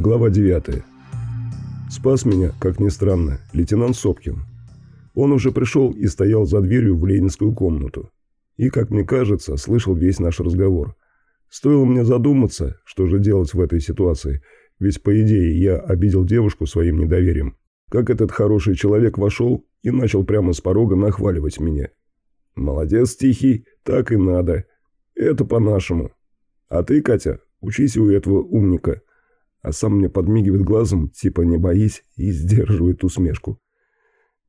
Глава 9. Спас меня, как ни странно, лейтенант Сопкин. Он уже пришел и стоял за дверью в ленинскую комнату. И, как мне кажется, слышал весь наш разговор. Стоило мне задуматься, что же делать в этой ситуации, ведь, по идее, я обидел девушку своим недоверием. Как этот хороший человек вошел и начал прямо с порога нахваливать меня. «Молодец, Тихий, так и надо. Это по-нашему. А ты, Катя, учись у этого умника» а сам мне подмигивает глазом, типа «не боись» и сдерживает усмешку.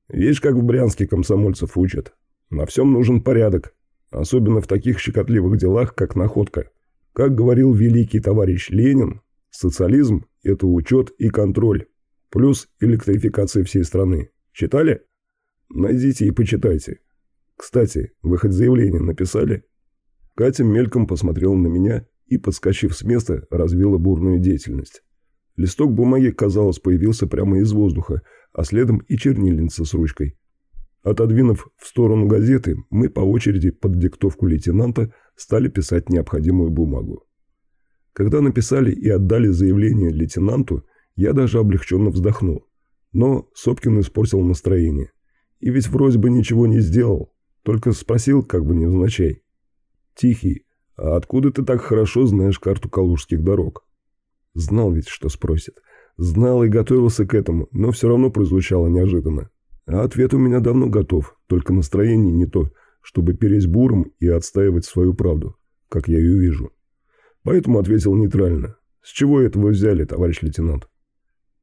Видишь, как в Брянске комсомольцев учат. На всем нужен порядок, особенно в таких щекотливых делах, как находка. Как говорил великий товарищ Ленин, социализм – это учет и контроль, плюс электрификация всей страны. Читали? Найдите и почитайте. Кстати, вы хоть заявление написали? Катя мельком посмотрела на меня и, подскочив с места, развила бурную деятельность. Листок бумаги, казалось, появился прямо из воздуха, а следом и чернильница с ручкой. Отодвинув в сторону газеты, мы по очереди под диктовку лейтенанта стали писать необходимую бумагу. Когда написали и отдали заявление лейтенанту, я даже облегченно вздохнул. Но Сопкин испортил настроение. И ведь вроде бы ничего не сделал, только спросил как бы невзначай. «Тихий, «А откуда ты так хорошо знаешь карту калужских дорог?» Знал ведь, что спросит. Знал и готовился к этому, но все равно прозвучало неожиданно. А ответ у меня давно готов, только настроение не то, чтобы переть буром и отстаивать свою правду, как я ее вижу. Поэтому ответил нейтрально. «С чего это вы взяли, товарищ лейтенант?»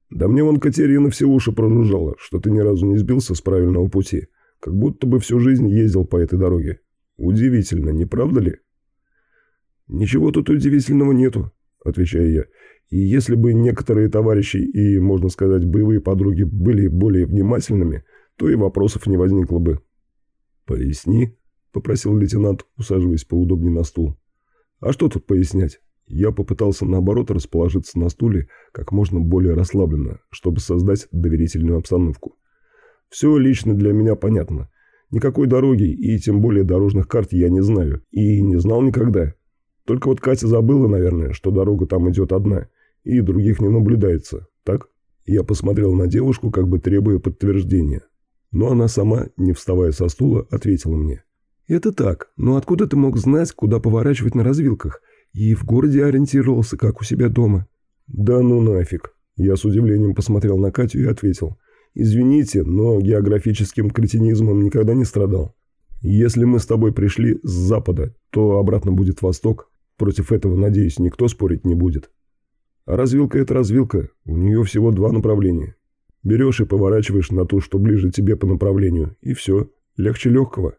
«Да мне вон Катерина все уши прожужжала, что ты ни разу не сбился с правильного пути, как будто бы всю жизнь ездил по этой дороге. Удивительно, не правда ли?» «Ничего тут удивительного нету», – отвечаю я. «И если бы некоторые товарищи и, можно сказать, боевые подруги были более внимательными, то и вопросов не возникло бы». «Поясни», – попросил лейтенант, усаживаясь поудобнее на стул. «А что тут пояснять?» Я попытался, наоборот, расположиться на стуле как можно более расслабленно, чтобы создать доверительную обстановку. Все лично для меня понятно. Никакой дороги и тем более дорожных карт я не знаю. И не знал никогда. Только вот Катя забыла, наверное, что дорога там идет одна, и других не наблюдается, так? Я посмотрел на девушку, как бы требуя подтверждения. Но она сама, не вставая со стула, ответила мне. «Это так, но откуда ты мог знать, куда поворачивать на развилках? И в городе ориентировался, как у себя дома?» «Да ну нафиг!» Я с удивлением посмотрел на Катю и ответил. «Извините, но географическим кретинизмом никогда не страдал. Если мы с тобой пришли с запада, то обратно будет восток, Против этого, надеюсь, никто спорить не будет. А развилка – это развилка, у нее всего два направления. Берешь и поворачиваешь на то, что ближе тебе по направлению, и все, легче легкого.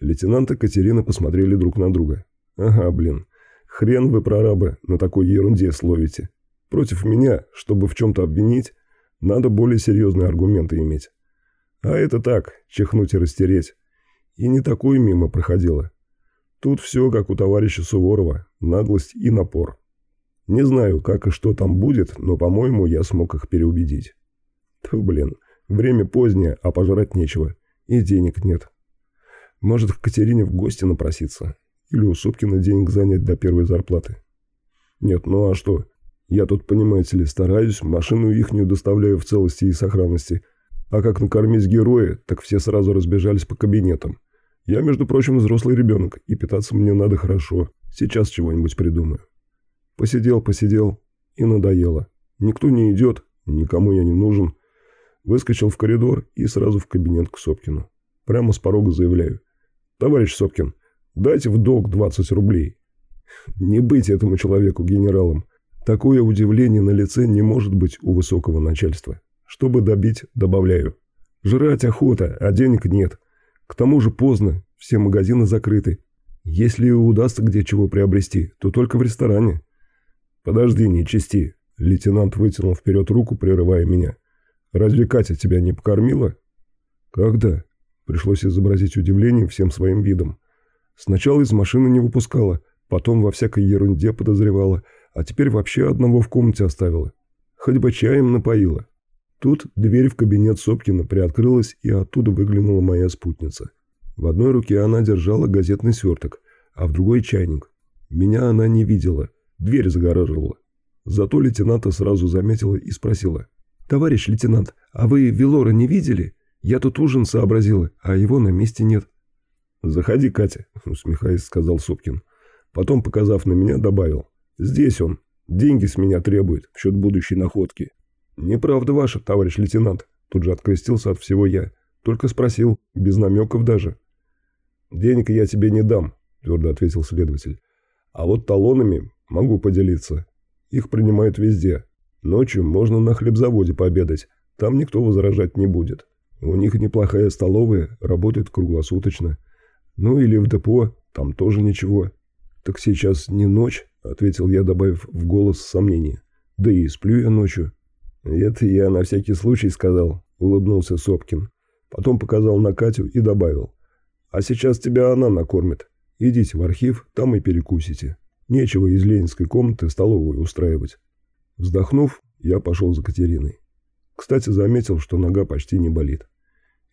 Лейтенант и Катерина посмотрели друг на друга. Ага, блин, хрен вы, прорабы, на такой ерунде словите. Против меня, чтобы в чем-то обвинить, надо более серьезные аргументы иметь. А это так, чихнуть и растереть. И не такое мимо проходило. Тут все как у товарища Суворова, наглость и напор. Не знаю, как и что там будет, но, по-моему, я смог их переубедить. Тьфу, блин, время позднее, а пожрать нечего. И денег нет. Может, к Катерине в гости напроситься. Или у Супкина денег занять до первой зарплаты. Нет, ну а что? Я тут, понимаете ли, стараюсь, машину ихнюю доставляю в целости и сохранности. А как накормить героя, так все сразу разбежались по кабинетам. Я, между прочим, взрослый ребенок, и питаться мне надо хорошо. Сейчас чего-нибудь придумаю. Посидел, посидел, и надоело. Никто не идет, никому я не нужен. Выскочил в коридор и сразу в кабинет к Сопкину. Прямо с порога заявляю. «Товарищ Сопкин, дайте в долг 20 рублей». Не быть этому человеку генералом. Такое удивление на лице не может быть у высокого начальства. Чтобы добить, добавляю. Жрать охота, а денег нет. К тому же поздно, все магазины закрыты. Если удастся где чего приобрести, то только в ресторане. Подожди, не чисти. Лейтенант вытянул вперед руку, прерывая меня. Разве Катя тебя не покормила? Когда? Пришлось изобразить удивление всем своим видом. Сначала из машины не выпускала, потом во всякой ерунде подозревала, а теперь вообще одного в комнате оставила. Хоть бы чаем напоила. Тут дверь в кабинет Сопкина приоткрылась, и оттуда выглянула моя спутница. В одной руке она держала газетный сверток, а в другой чайник. Меня она не видела, дверь загораживала. Зато лейтенанта сразу заметила и спросила. «Товарищ лейтенант, а вы Велора не видели? Я тут ужин сообразила, а его на месте нет». «Заходи, Катя», — усмехаясь, сказал Сопкин. Потом, показав на меня, добавил. «Здесь он. Деньги с меня требует в счет будущей находки». «Неправда ваша, товарищ лейтенант», — тут же открестился от всего я. Только спросил, без намеков даже. «Денег я тебе не дам», — твердо ответил следователь. «А вот талонами могу поделиться. Их принимают везде. Ночью можно на хлебзаводе пообедать. Там никто возражать не будет. У них неплохая столовая, работает круглосуточно. Ну или в депо, там тоже ничего. Так сейчас не ночь, ответил я, добавив в голос сомнение. Да и сплю я ночью. Это я на всякий случай сказал, улыбнулся Сопкин. Потом показал на Катю и добавил. А сейчас тебя она накормит. Идите в архив, там и перекусите. Нечего из ленинской комнаты столовую устраивать. Вздохнув, я пошел за Катериной. Кстати, заметил, что нога почти не болит.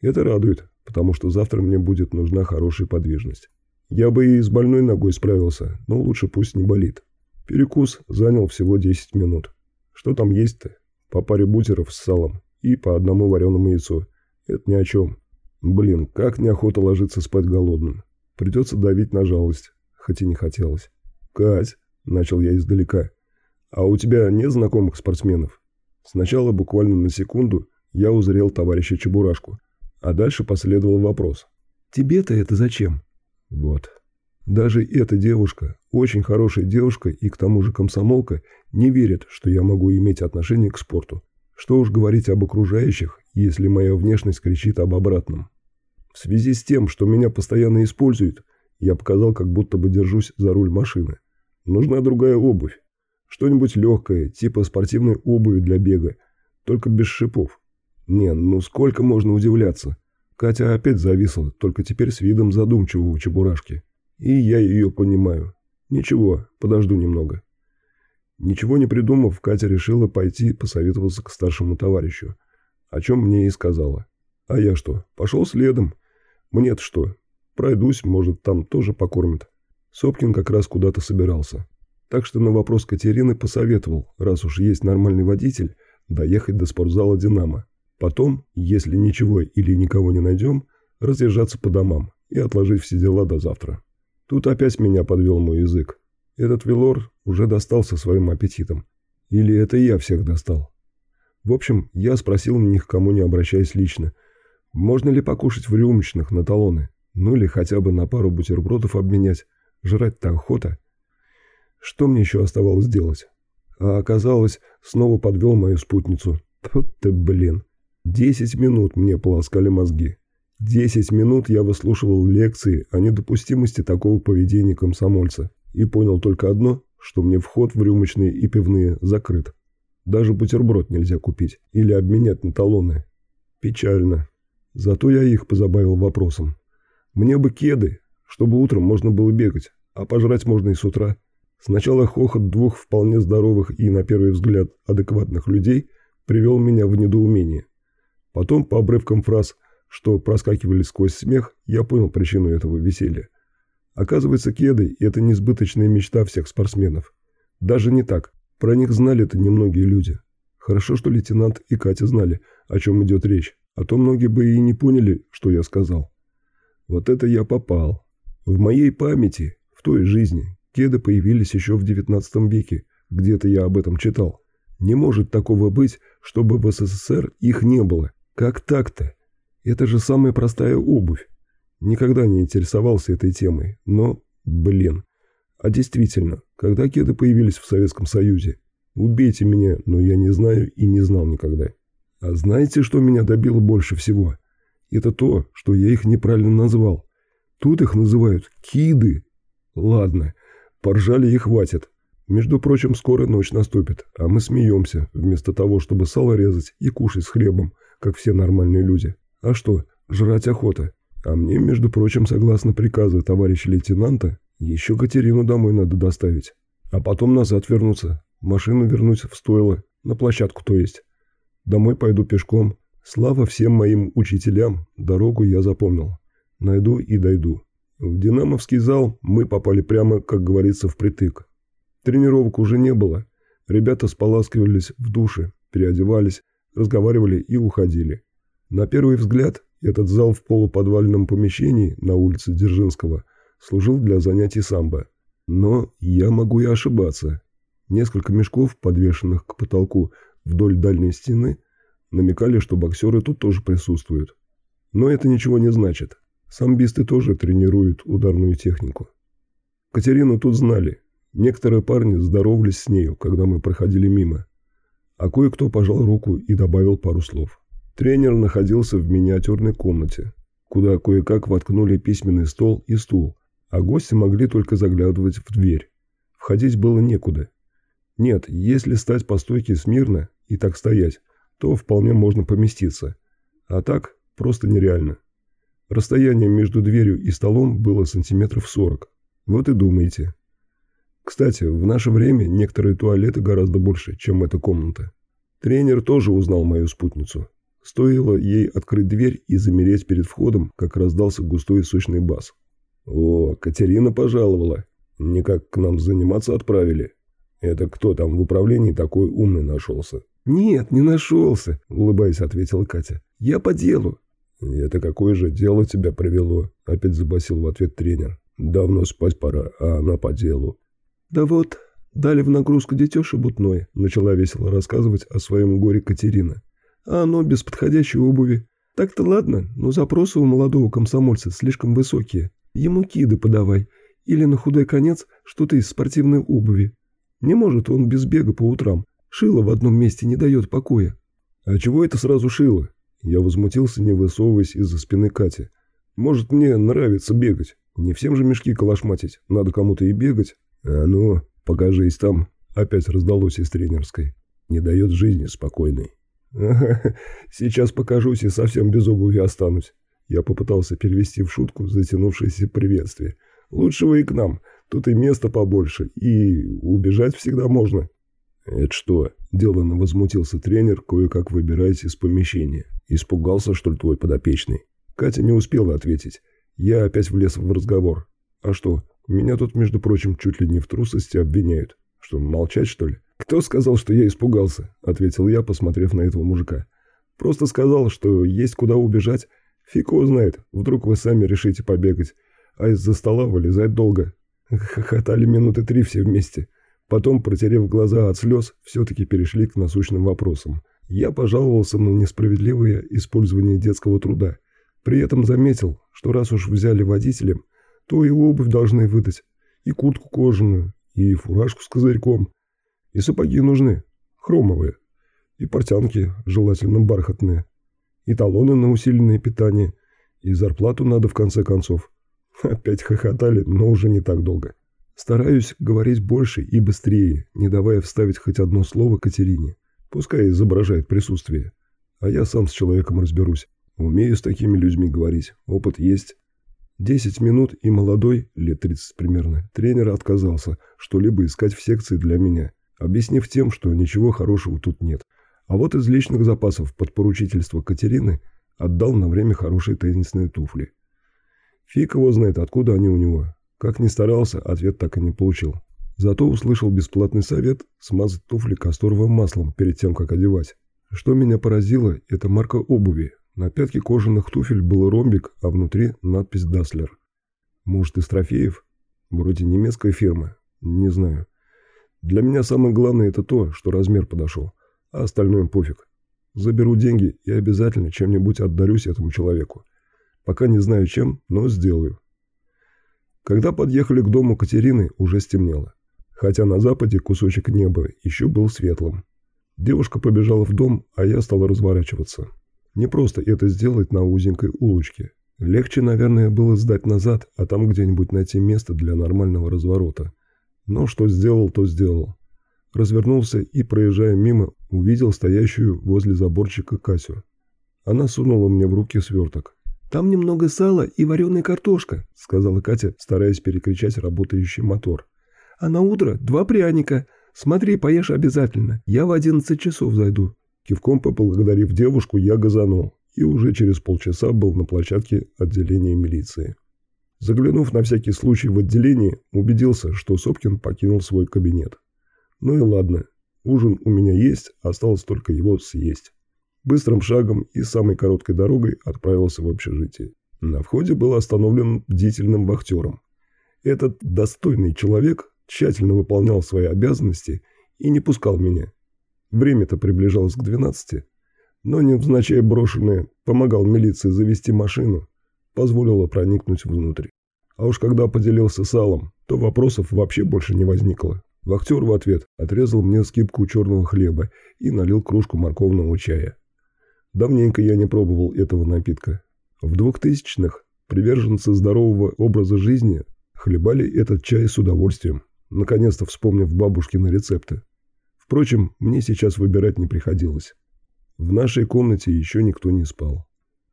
Это радует, потому что завтра мне будет нужна хорошая подвижность. Я бы и с больной ногой справился, но лучше пусть не болит. Перекус занял всего 10 минут. Что там есть-то? По паре бутеров с салом и по одному вареному яйцу. Это ни о чем. Блин, как неохота ложиться спать голодным. Придется давить на жалость, хоть и не хотелось. «Кать», — начал я издалека, — «а у тебя нет знакомых спортсменов?» Сначала буквально на секунду я узрел товарища Чебурашку, а дальше последовал вопрос. «Тебе-то это зачем?» Вот. Даже эта девушка, очень хорошая девушка и к тому же комсомолка, не верит, что я могу иметь отношение к спорту. Что уж говорить об окружающих, если моя внешность кричит об обратном. В связи с тем, что меня постоянно используют, я показал, как будто бы держусь за руль машины. Нужна другая обувь. Что-нибудь легкое, типа спортивной обуви для бега, только без шипов. Не, ну сколько можно удивляться. Катя опять зависла, только теперь с видом задумчивого чебурашки. И я ее понимаю. Ничего, подожду немного. Ничего не придумав, Катя решила пойти посоветоваться к старшему товарищу, о чем мне и сказала. А я что, пошел следом? Мне-то что? Пройдусь, может, там тоже покормят. Сопкин как раз куда-то собирался. Так что на вопрос Катерины посоветовал, раз уж есть нормальный водитель, доехать до спортзала «Динамо». Потом, если ничего или никого не найдем, разъезжаться по домам и отложить все дела до завтра. Тут опять меня подвел мой язык. Этот Велор уже достался своим аппетитом. Или это я всех достал? В общем, я спросил на них, кому не обращаясь лично, можно ли покушать в рюмочных на талоны, ну или хотя бы на пару бутербродов обменять, жрать-то охота. Что мне еще оставалось делать? А оказалось, снова подвел мою спутницу. Тут ты, блин. Десять минут мне полоскали мозги. Десять минут я выслушивал лекции о недопустимости такого поведения комсомольца и понял только одно, что мне вход в рюмочные и пивные закрыт. Даже бутерброд нельзя купить или обменять на талоны. Печально. Зато я их позабавил вопросом. Мне бы кеды, чтобы утром можно было бегать, а пожрать можно и с утра. Сначала хохот двух вполне здоровых и, на первый взгляд, адекватных людей привел меня в недоумение. Потом, по обрывкам фраз, что проскакивали сквозь смех, я понял причину этого веселья. Оказывается, кеды – это несбыточная мечта всех спортсменов. Даже не так. Про них знали-то немногие люди. Хорошо, что лейтенант и Катя знали, о чем идет речь, а то многие бы и не поняли, что я сказал. Вот это я попал. В моей памяти, той жизни, кеды появились еще в XIX веке, где-то я об этом читал. Не может такого быть, чтобы в СССР их не было. Как так-то? Это же самая простая обувь. Никогда не интересовался этой темой, но, блин. А действительно, когда кеды появились в Советском Союзе? Убейте меня, но я не знаю и не знал никогда. А знаете, что меня добило больше всего? Это то, что я их неправильно назвал. Тут их называют киды. Ладно, поржали и хватит. Между прочим, скоро ночь наступит, а мы смеемся, вместо того, чтобы сало резать и кушать с хлебом, как все нормальные люди. А что, жрать охота. А мне, между прочим, согласно приказу товарища лейтенанта, еще Катерину домой надо доставить. А потом назад вернуться. Машину вернуть в стойло, на площадку то есть. Домой пойду пешком. Слава всем моим учителям, дорогу я запомнил. Найду и дойду. В динамовский зал мы попали прямо, как говорится, впритык. Тренировок уже не было. Ребята споласкивались в душе, переодевались, разговаривали и уходили. На первый взгляд этот зал в полуподвальном помещении на улице Дзержинского служил для занятий самбо. Но я могу и ошибаться. Несколько мешков, подвешенных к потолку вдоль дальней стены, намекали, что боксеры тут тоже присутствуют. Но это ничего не значит. Самбисты тоже тренируют ударную технику. Катерину тут знали. Некоторые парни здоровались с нею, когда мы проходили мимо. А кое-кто пожал руку и добавил пару слов. Тренер находился в миниатюрной комнате, куда кое-как воткнули письменный стол и стул, а гости могли только заглядывать в дверь. Входить было некуда. Нет, если стать по стойке смирно и так стоять, то вполне можно поместиться. А так просто нереально. Расстояние между дверью и столом было сантиметров сорок. Вот и думайте. Кстати, в наше время некоторые туалеты гораздо больше, чем эта комната. Тренер тоже узнал мою спутницу. Стоило ей открыть дверь и замереть перед входом, как раздался густой и сочный бас. «О, Катерина пожаловала. Никак к нам заниматься отправили. Это кто там в управлении такой умный нашелся?» «Нет, не нашелся», — улыбаясь, ответила Катя. «Я по делу». «Это какое же дело тебя привело?» — опять забасил в ответ тренер. «Давно спать пора, а она по делу». «Да вот, дали в нагрузку детеша бутной», — начала весело рассказывать о своем горе Катерина. «А оно без подходящей обуви. Так-то ладно, но запросы у молодого комсомольца слишком высокие. Ему киды подавай. Или на худой конец что-то из спортивной обуви. Не может он без бега по утрам. Шило в одном месте не дает покоя. А чего это сразу шило? Я возмутился, не высовываясь из-за спины Кати. Может, мне нравится бегать. Не всем же мешки калашматить. Надо кому-то и бегать. А ну, покажись там. Опять раздалось из тренерской. Не дает жизни спокойной. Сейчас покажусь и совсем без обуви останусь. Я попытался перевести в шутку затянувшееся приветствие. Лучше вы и к нам. Тут и места побольше, и убежать всегда можно. «Это что?» – деланно возмутился тренер, кое-как выбираясь из помещения. «Испугался, что ли, твой подопечный?» Катя не успела ответить. Я опять влез в разговор. «А что, меня тут, между прочим, чуть ли не в трусости обвиняют. Что, молчать, что ли?» «Кто сказал, что я испугался?» – ответил я, посмотрев на этого мужика. «Просто сказал, что есть куда убежать. Фиг его знает, вдруг вы сами решите побегать. А из-за стола вылезать долго». Хохотали минуты три все вместе. Потом, протерев глаза от слез, все-таки перешли к насущным вопросам. Я пожаловался на несправедливое использование детского труда. При этом заметил, что раз уж взяли водителем, то и обувь должны выдать, и куртку кожаную, и фуражку с козырьком, и сапоги нужны, хромовые, и портянки, желательно бархатные, и талоны на усиленное питание, и зарплату надо в конце концов. Опять хохотали, но уже не так долго. Стараюсь говорить больше и быстрее, не давая вставить хоть одно слово Катерине. Пускай изображает присутствие. А я сам с человеком разберусь. Умею с такими людьми говорить. Опыт есть. Десять минут и молодой, лет тридцать примерно, тренер отказался что-либо искать в секции для меня, объяснив тем, что ничего хорошего тут нет. А вот из личных запасов под поручительство Катерины отдал на время хорошие теннисные туфли. Фиг его знает, откуда они у него. Как ни старался, ответ так и не получил. Зато услышал бесплатный совет смазать туфли касторовым маслом перед тем, как одевать. Что меня поразило, это марка обуви. На пятке кожаных туфель был ромбик, а внутри надпись «Даслер». Может, из трофеев? Вроде немецкая фирма. Не знаю. Для меня самое главное это то, что размер подошел, а остальное пофиг. Заберу деньги и обязательно чем-нибудь отдарюсь этому человеку. Пока не знаю чем, но сделаю. Когда подъехали к дому Катерины, уже стемнело. Хотя на западе кусочек неба еще был светлым. Девушка побежала в дом, а я стал разворачиваться. Не просто это сделать на узенькой улочке. Легче, наверное, было сдать назад, а там где-нибудь найти место для нормального разворота. Но что сделал, то сделал. Развернулся и, проезжая мимо, увидел стоящую возле заборчика Касю. Она сунула мне в руки сверток. «Там немного сала и вареная картошка», — сказала Катя, стараясь перекричать работающий мотор. «А на утро два пряника. Смотри, поешь обязательно. Я в одиннадцать часов зайду». Кивком поблагодарив девушку, я газанул и уже через полчаса был на площадке отделения милиции. Заглянув на всякий случай в отделение, убедился, что Сопкин покинул свой кабинет. Ну и ладно. Ужин у меня есть, осталось только его съесть. Быстрым шагом и самой короткой дорогой отправился в общежитие. На входе был остановлен бдительным вахтером. Этот достойный человек тщательно выполнял свои обязанности и не пускал меня. Время-то приближалось к 12, но невзначай брошенное помогал милиции завести машину, позволило проникнуть внутрь. А уж когда поделился салом, то вопросов вообще больше не возникло. Вахтер в ответ отрезал мне скипку черного хлеба и налил кружку морковного чая. Давненько я не пробовал этого напитка. В двухтысячных приверженцы здорового образа жизни хлебали этот чай с удовольствием, наконец-то вспомнив бабушкины рецепты. Впрочем, мне сейчас выбирать не приходилось. В нашей комнате еще никто не спал.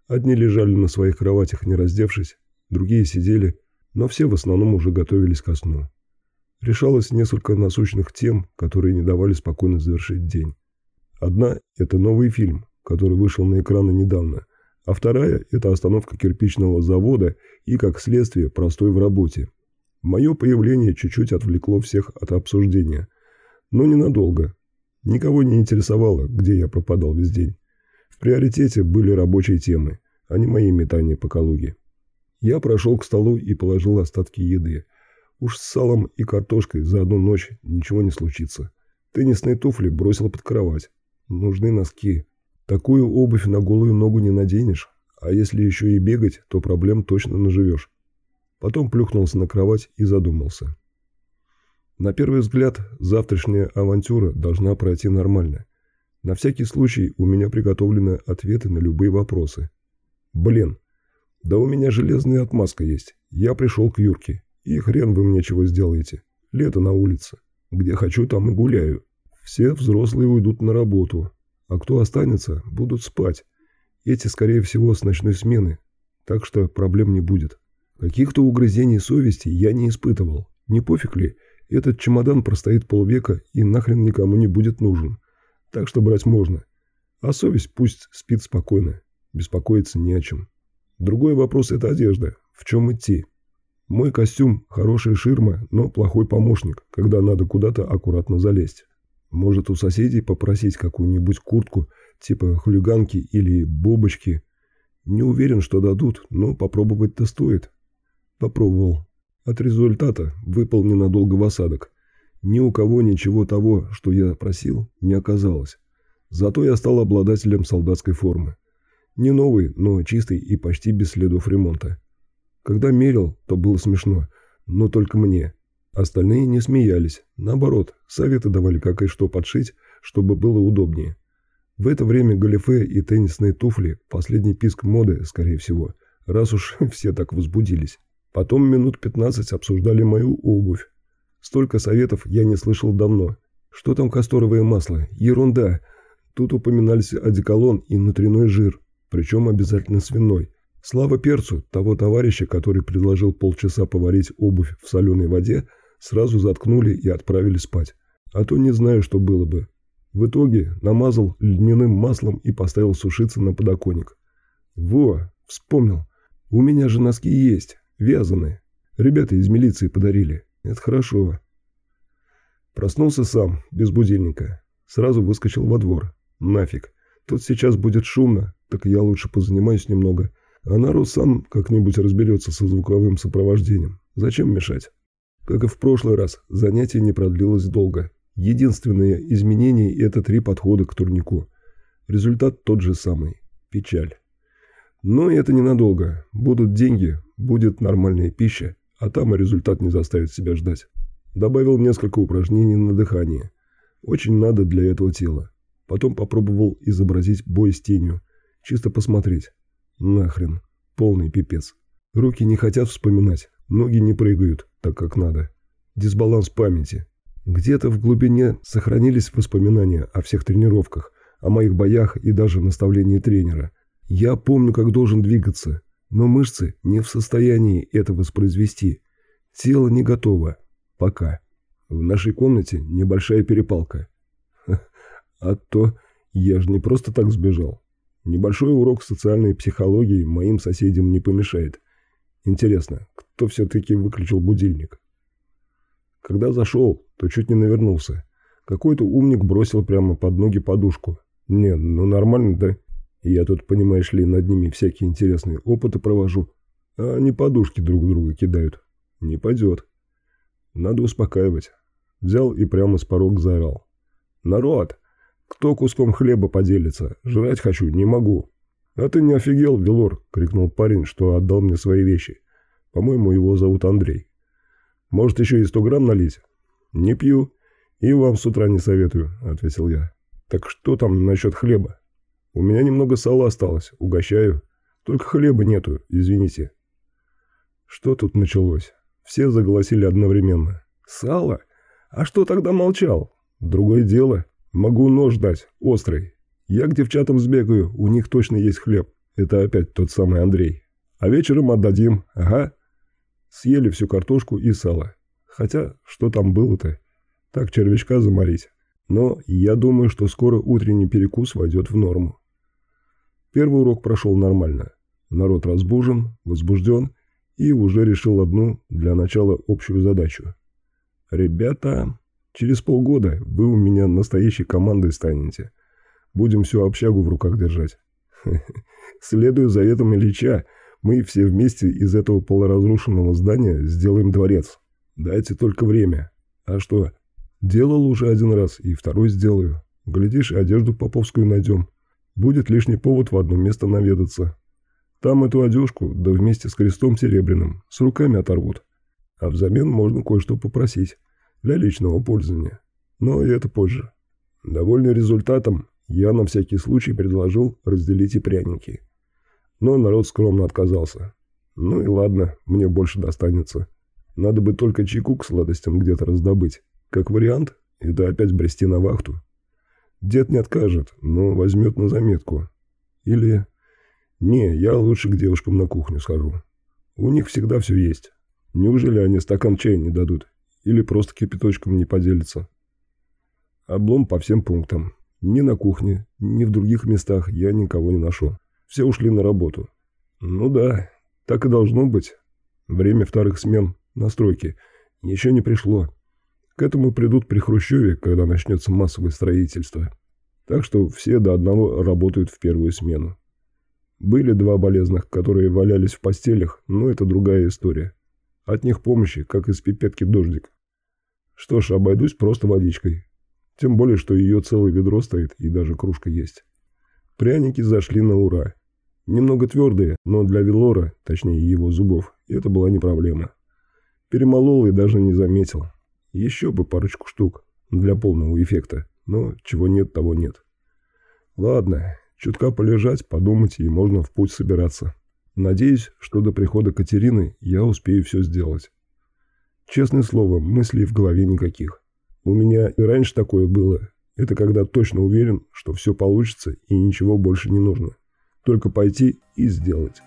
Одни лежали на своих кроватях, не раздевшись, другие сидели, но все в основном уже готовились ко сну. Решалось несколько насущных тем, которые не давали спокойно завершить день. Одна – это новый фильм, который вышел на экраны недавно, а вторая – это остановка кирпичного завода и, как следствие, простой в работе. Мое появление чуть-чуть отвлекло всех от обсуждения, но ненадолго. Никого не интересовало, где я пропадал весь день. В приоритете были рабочие темы, а не мои метания по Калуге. Я прошел к столу и положил остатки еды. Уж с салом и картошкой за одну ночь ничего не случится. Теннисные туфли бросил под кровать. Нужны носки. Такую обувь на голую ногу не наденешь, а если еще и бегать, то проблем точно наживешь. Потом плюхнулся на кровать и задумался. На первый взгляд, завтрашняя авантюра должна пройти нормально. На всякий случай у меня приготовлены ответы на любые вопросы. Блин, да у меня железная отмазка есть. Я пришел к Юрке, и хрен вы мне чего сделаете. Лето на улице. Где хочу, там и гуляю. Все взрослые уйдут на работу, а кто останется, будут спать. Эти, скорее всего, с ночной смены, так что проблем не будет. Каких-то угрызений совести я не испытывал. Не пофиг ли, этот чемодан простоит полвека и нахрен никому не будет нужен. Так что брать можно. А совесть пусть спит спокойно. Беспокоиться не о чем. Другой вопрос – это одежда. В чем идти? Мой костюм – хорошая ширма, но плохой помощник, когда надо куда-то аккуратно залезть. Может, у соседей попросить какую-нибудь куртку, типа хулиганки или бобочки. Не уверен, что дадут, но попробовать-то стоит. Попробовал. От результата выпал ненадолго в осадок. Ни у кого ничего того, что я просил, не оказалось. Зато я стал обладателем солдатской формы. Не новый, но чистый и почти без следов ремонта. Когда мерил, то было смешно, но только мне. Остальные не смеялись, наоборот, советы давали как и что подшить, чтобы было удобнее. В это время галифе и теннисные туфли – последний писк моды, скорее всего, раз уж все так возбудились. Потом минут 15 обсуждали мою обувь. Столько советов я не слышал давно. Что там касторовое масло? Ерунда. Тут упоминались одеколон и внутренний жир, причем обязательно свиной. Слава перцу, того товарища, который предложил полчаса поварить обувь в соленой воде, сразу заткнули и отправили спать. А то не знаю, что было бы. В итоге намазал льняным маслом и поставил сушиться на подоконник. Во, вспомнил. У меня же носки есть. Вязаные. Ребята из милиции подарили. Это хорошо. Проснулся сам, без будильника. Сразу выскочил во двор. Нафиг. Тут сейчас будет шумно, так я лучше позанимаюсь немного. А народ сам как-нибудь разберется со звуковым сопровождением. Зачем мешать? Как и в прошлый раз, занятие не продлилось долго. Единственное изменение – это три подхода к турнику. Результат тот же самый. Печаль. Но это ненадолго. Будут деньги, будет нормальная пища, а там и результат не заставит себя ждать. Добавил несколько упражнений на дыхание. Очень надо для этого тела. Потом попробовал изобразить бой с тенью. Чисто посмотреть. Нахрен. Полный пипец. Руки не хотят вспоминать, ноги не прыгают, так как надо. Дисбаланс памяти. Где-то в глубине сохранились воспоминания о всех тренировках, о моих боях и даже наставлении тренера – я помню, как должен двигаться, но мышцы не в состоянии это воспроизвести. Тело не готово. Пока. В нашей комнате небольшая перепалка. А то я же не просто так сбежал. Небольшой урок социальной психологии моим соседям не помешает. Интересно, кто все-таки выключил будильник? Когда зашел, то чуть не навернулся. Какой-то умник бросил прямо под ноги подушку. Не, ну нормально, да? Я тут, понимаешь ли, над ними всякие интересные опыты провожу. А они подушки друг друга кидают. Не пойдет. Надо успокаивать. Взял и прямо с порог заорал. «Народ! Кто куском хлеба поделится? Жрать хочу, не могу!» «А ты не офигел, Велор!» — крикнул парень, что отдал мне свои вещи. По-моему, его зовут Андрей. «Может, еще и сто грамм налить?» «Не пью. И вам с утра не советую», — ответил я. «Так что там насчет хлеба?» «У меня немного сала осталось. Угощаю. Только хлеба нету, извините». Что тут началось? Все заголосили одновременно. «Сало? А что тогда молчал? Другое дело. Могу нож дать, острый. Я к девчатам сбегаю, у них точно есть хлеб. Это опять тот самый Андрей. А вечером отдадим, ага». Съели всю картошку и сало. Хотя, что там было-то? Так червячка заморить. Но я думаю, что скоро утренний перекус войдет в норму. Первый урок прошел нормально. Народ разбужен, возбужден и уже решил одну для начала общую задачу. «Ребята, через полгода вы у меня настоящей командой станете. Будем всю общагу в руках держать. Следуя заветам Ильича, мы все вместе из этого полуразрушенного здания сделаем дворец. Дайте только время. А что, делал уже один раз и второй сделаю. Глядишь, одежду поповскую найдем. Будет лишний повод в одно место наведаться. Там эту одежку, да вместе с крестом серебряным, с руками оторвут. А взамен можно кое-что попросить. Для личного пользования. Но и это позже. Довольный результатом, я на всякий случай предложил разделить и пряники. Но народ скромно отказался. Ну и ладно, мне больше достанется. Надо бы только чайку к сладостям где-то раздобыть. Как вариант, это опять брести на вахту. Дед не откажет, но возьмет на заметку. Или... Не, я лучше к девушкам на кухню схожу. У них всегда все есть. Неужели они стакан чая не дадут? Или просто кипяточком не поделятся? Облом по всем пунктам. Ни на кухне, ни в других местах я никого не нашел. Все ушли на работу. Ну да, так и должно быть. Время вторых смен на стройке еще не пришло. К этому придут при Хрущеве, когда начнется массовое строительство. Так что все до одного работают в первую смену. Были два болезных, которые валялись в постелях, но это другая история. От них помощи, как из пипетки дождик. Что ж, обойдусь просто водичкой. Тем более, что ее целое ведро стоит и даже кружка есть. Пряники зашли на ура. Немного твердые, но для Велора, точнее его зубов, это была не проблема. Перемолол и даже не заметил. Еще бы парочку штук для полного эффекта, но чего нет, того нет. Ладно, Чутка полежать, подумать, и можно в путь собираться. Надеюсь, что до прихода Катерины я успею все сделать. Честное слово, мыслей в голове никаких. У меня и раньше такое было. Это когда точно уверен, что все получится и ничего больше не нужно. Только пойти и сделать.